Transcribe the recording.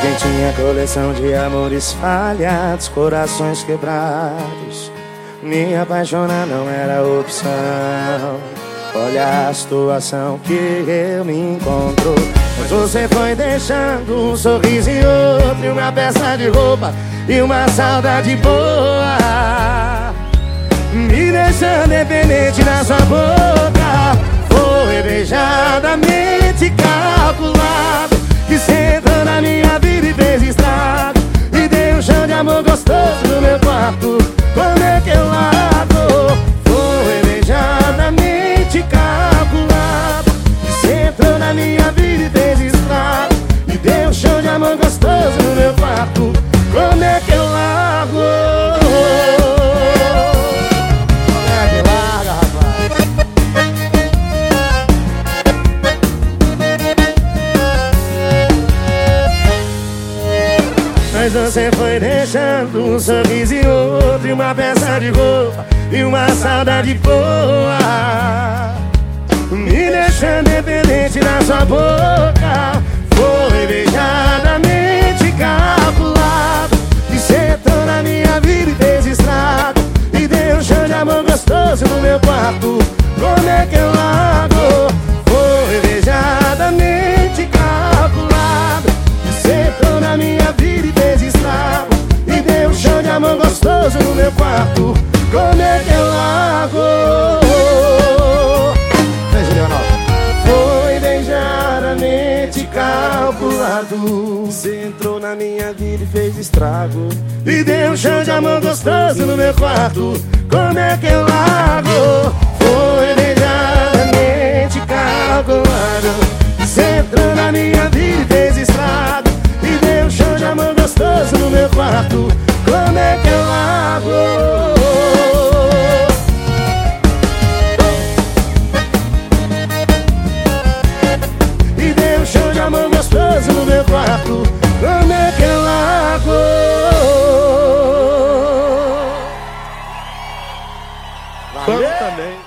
quem tinha coleção de amores falhados, corações quebrados. Me apaixonar não era opção. Olha a situação que eu me encontro. Mas você foi deixando um sorriso e outro, e uma peça de roupa e uma saudade boa. Me deixando dependente na sua boca. Gostoso no meu quarto. Como é que eu largo? Foi beijadamente calculado. Você entrou na minha vida e fez estrago. E deu um chão de amor gostoso no meu quarto. Como é que eu largo? Mas você foi deixando um sorriso e outro E uma peça de roupa e uma saudade boa. Me deixando dependente na sua boca Foi beijadamente calculado E sentou na minha vida e fez E deu um chão de amor gostoso no meu quarto. Como é que eu gostoso no meu quarto. Como é que eu largo? Foi beijadamente calculado. Você entrou na minha vida e fez estrago. E deu um chão de amor gostoso no meu quarto. Como é que eu largo? Foi beijadamente calculado. Você entrou na minha vida e fez estrago. E deu um chão de amor gostoso no meu quarto Valeu também.